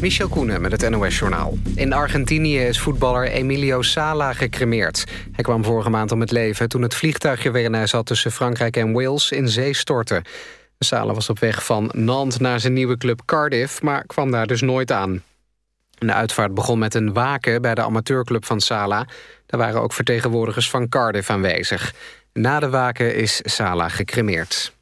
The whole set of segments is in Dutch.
Michel Koenen met het NOS-journaal. In Argentinië is voetballer Emilio Sala gecremeerd. Hij kwam vorige maand om het leven toen het vliegtuigje waarin hij zat... tussen Frankrijk en Wales in zee stortte. Sala was op weg van Nantes naar zijn nieuwe club Cardiff... maar kwam daar dus nooit aan. De uitvaart begon met een waken bij de amateurclub van Sala. Daar waren ook vertegenwoordigers van Cardiff aanwezig. Na de waken is Sala gecremeerd.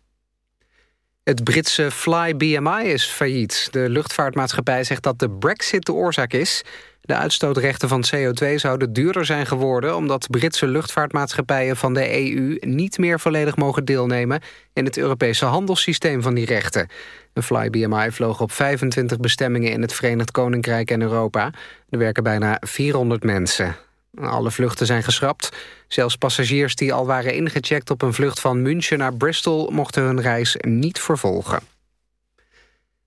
Het Britse Fly BMI is failliet. De luchtvaartmaatschappij zegt dat de brexit de oorzaak is. De uitstootrechten van CO2 zouden duurder zijn geworden... omdat Britse luchtvaartmaatschappijen van de EU... niet meer volledig mogen deelnemen... in het Europese handelssysteem van die rechten. Een Fly BMI vloog op 25 bestemmingen in het Verenigd Koninkrijk en Europa. Er werken bijna 400 mensen. Alle vluchten zijn geschrapt. Zelfs passagiers die al waren ingecheckt op een vlucht van München naar Bristol... mochten hun reis niet vervolgen.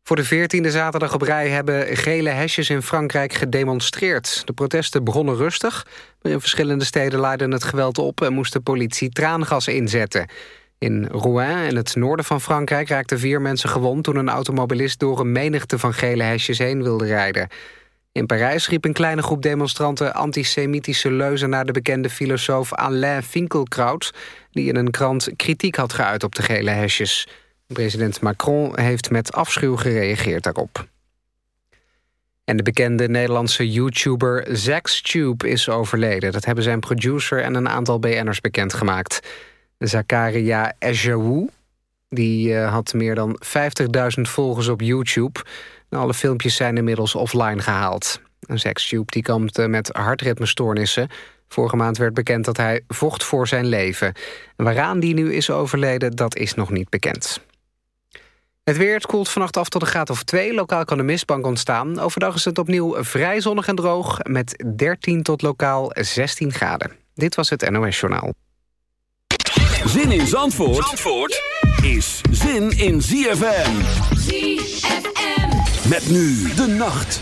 Voor de veertiende zaterdag op rij hebben gele hesjes in Frankrijk gedemonstreerd. De protesten begonnen rustig, maar in verschillende steden leidde het geweld op... en moest de politie traangas inzetten. In Rouen, in het noorden van Frankrijk, raakten vier mensen gewond... toen een automobilist door een menigte van gele hesjes heen wilde rijden. In Parijs riep een kleine groep demonstranten antisemitische leuzen... naar de bekende filosoof Alain Finkielkraut... die in een krant kritiek had geuit op de gele hesjes. President Macron heeft met afschuw gereageerd daarop. En de bekende Nederlandse YouTuber Tube is overleden. Dat hebben zijn producer en een aantal BN'ers bekendgemaakt. Zakaria Ejawu, die uh, had meer dan 50.000 volgers op YouTube... Alle filmpjes zijn inmiddels offline gehaald. Een sekstube die kampt met hartritmestoornissen. Vorige maand werd bekend dat hij vocht voor zijn leven. Waaraan die nu is overleden, dat is nog niet bekend. Het weer koelt vannacht af tot een graad of 2. Lokaal kan een mistbank ontstaan. Overdag is het opnieuw vrij zonnig en droog... met 13 tot lokaal 16 graden. Dit was het NOS Journaal. Zin in Zandvoort, Zandvoort is zin in ZFM. ZFM. Met nu de nacht.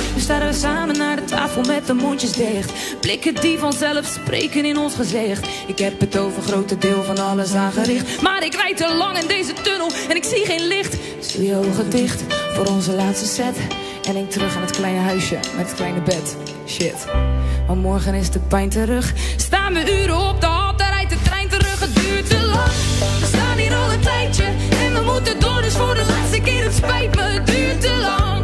Blikken die vanzelf spreken in ons gezicht. Ik heb het over grote deel van alles aangericht. Maar ik rijd te lang in deze tunnel en ik zie geen licht. Dus je ogen dicht voor onze laatste set. En denk terug aan het kleine huisje met het kleine bed. Shit. Maar morgen is de pijn terug. Staan we uren op de hal, daar rijdt de trein terug. Het duurt te lang. We staan hier al een tijdje. En we moeten door, dus voor de laatste keer. Het spijt me, het duurt te lang.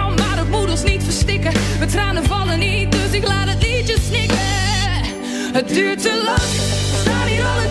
gevoelens niet verstikken. Mijn tranen vallen niet, dus ik laat het liedje snikken. Het duurt te lang, we staan hier al een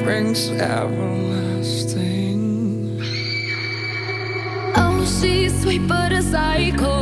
Nothing's everlasting. Oh, she's sweet but a psycho,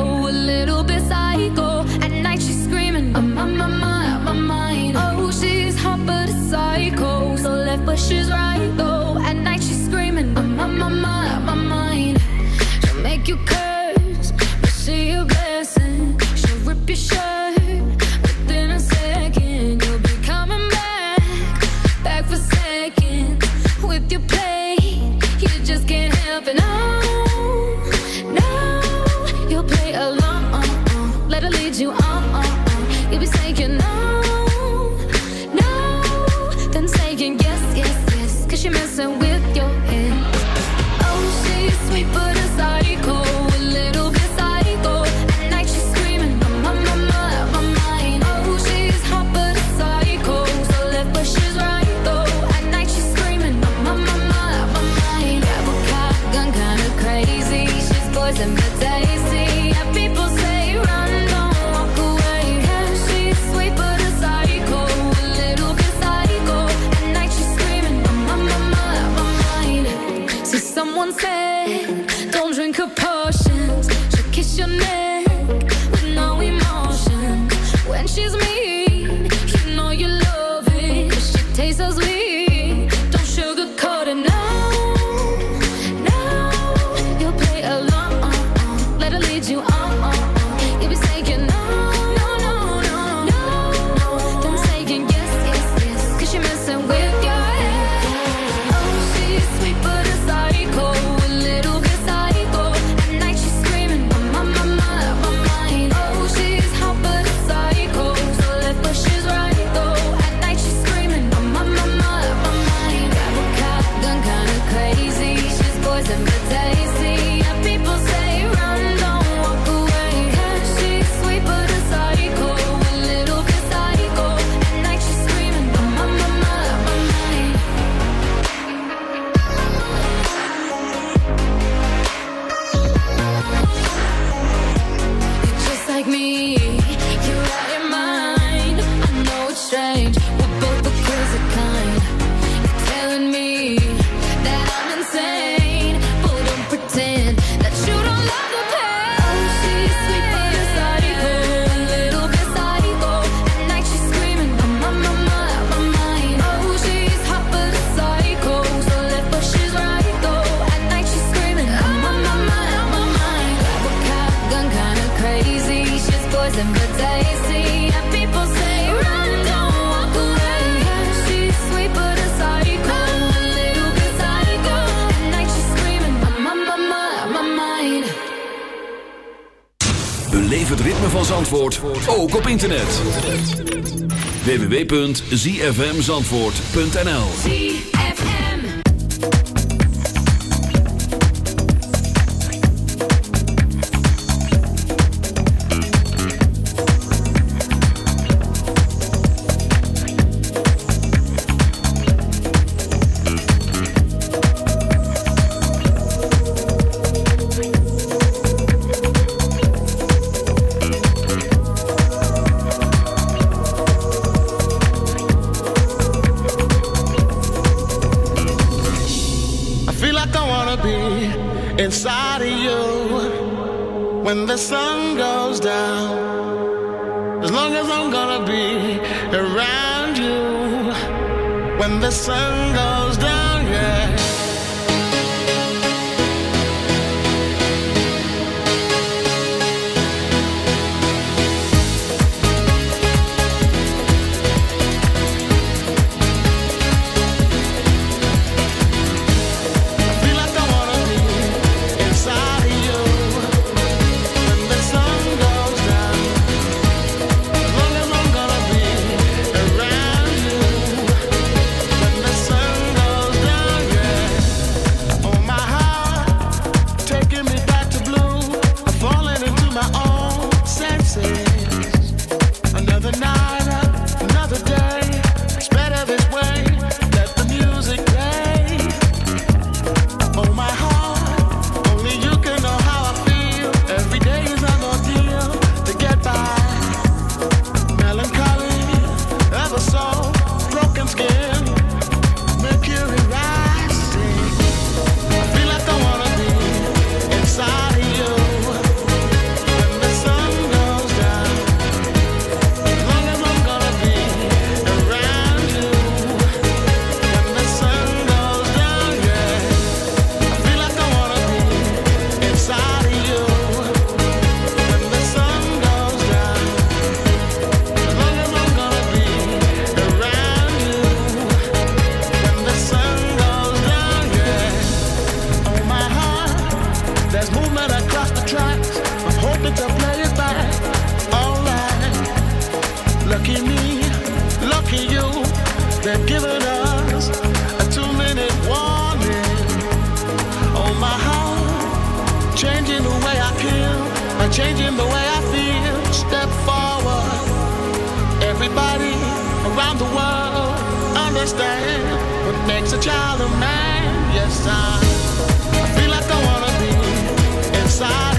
www.zfmzandvoort.nl don't wanna be inside of you when the sun goes down. As long as I'm gonna be around you when the sun goes you, they've given us a two minute warning. Oh, my, changing the way I changing the way I feel. Step forward, everybody around the world understand what makes a child a man. Yes, I feel like I wanna be inside.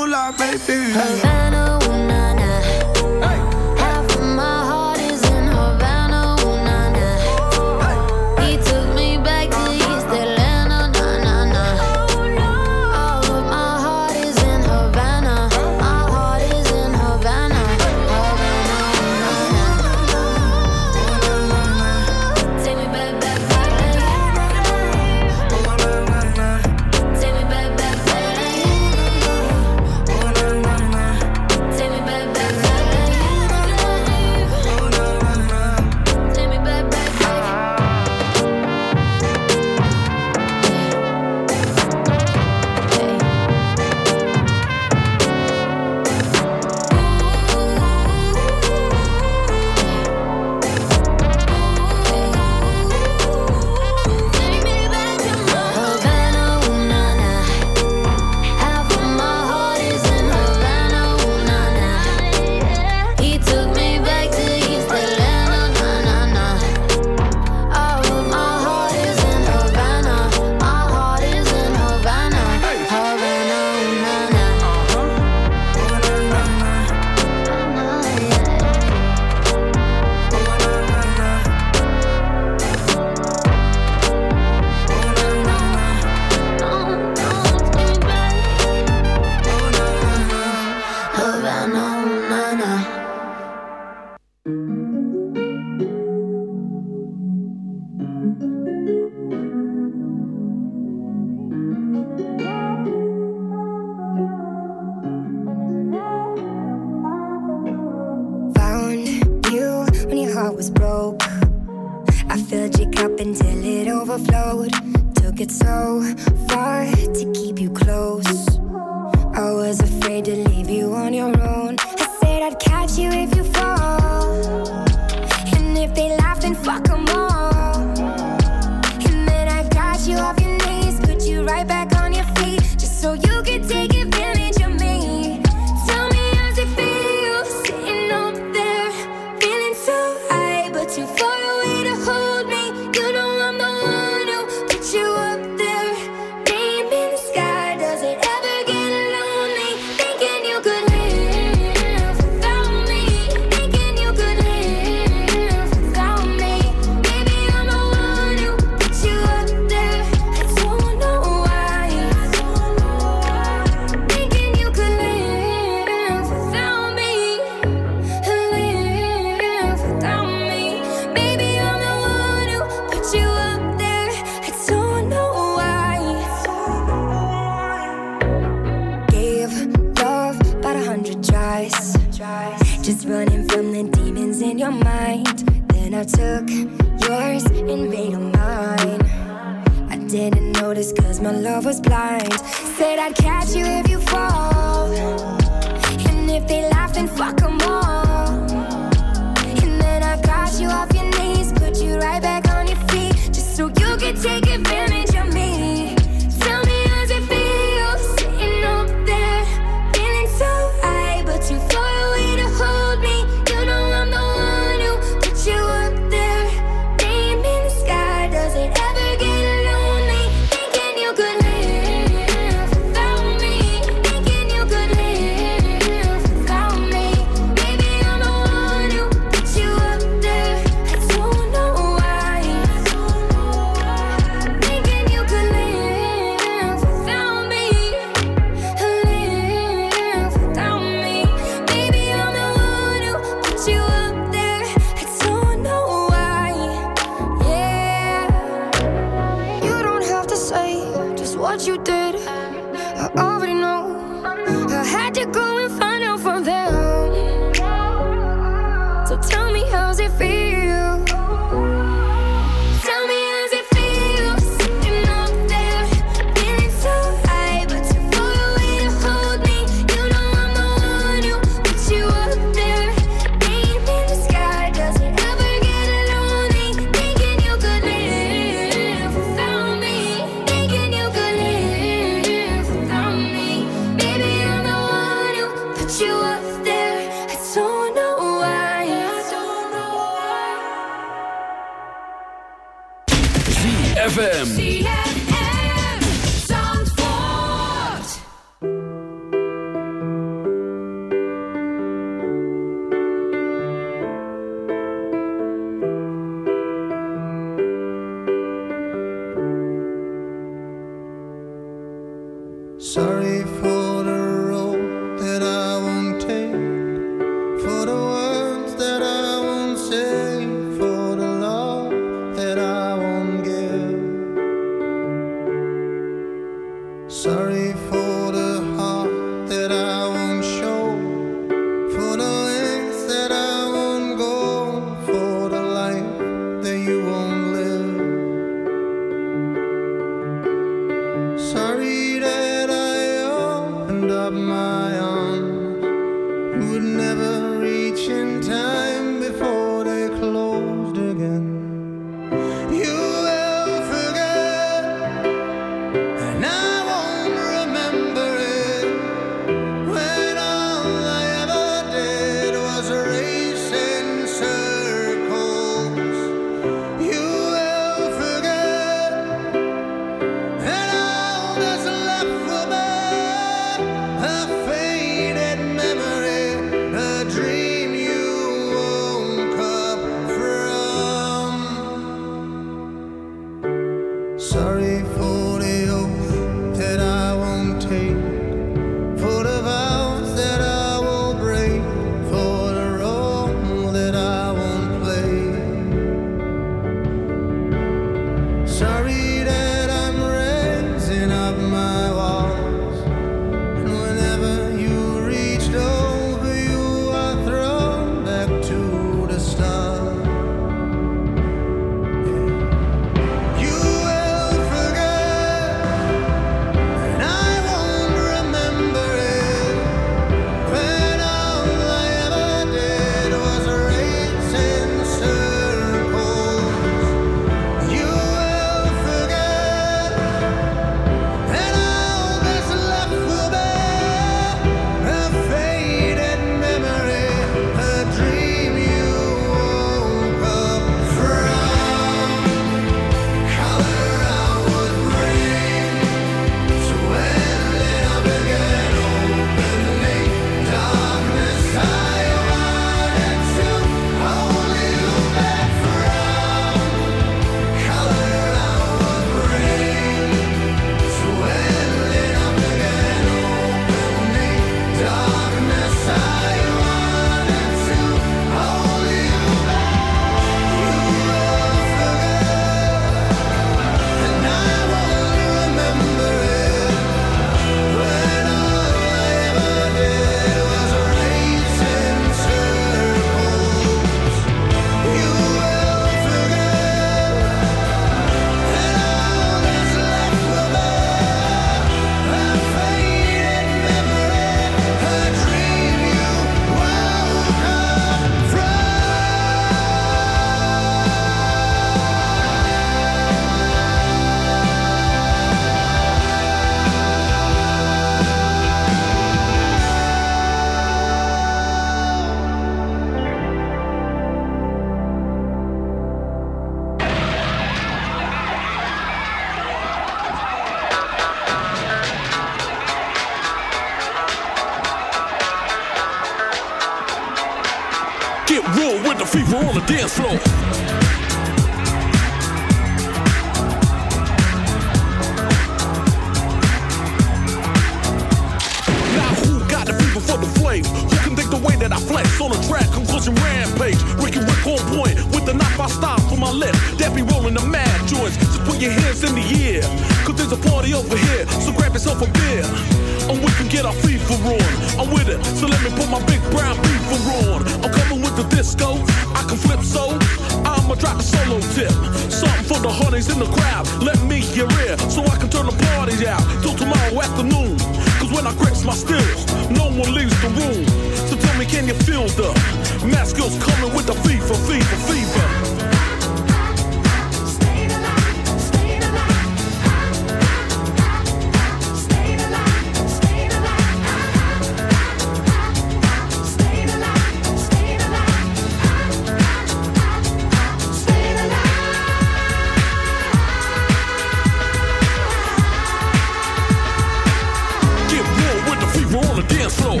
The dance floor.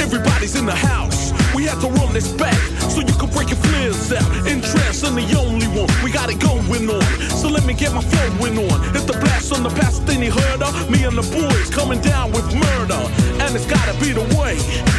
Everybody's in the house. We have to run this back so you can break your flares out. Interest in the only one. We got it going on. So let me get my flowing on. Hit the blast on the past thing you heard of. Me and the boys coming down with murder. And it's gotta be the way.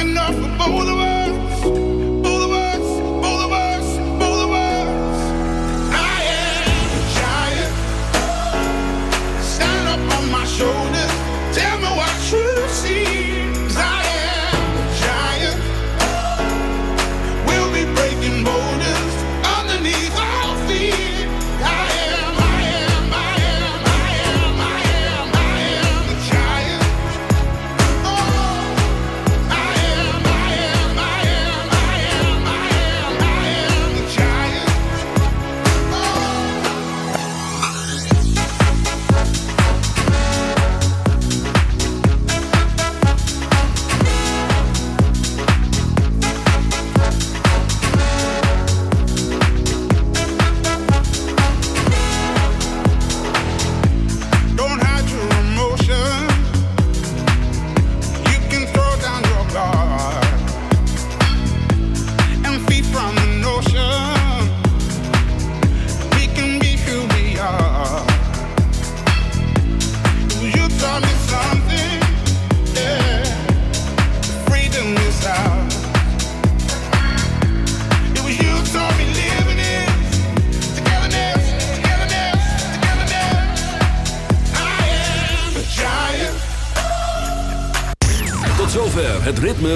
enough for both of us.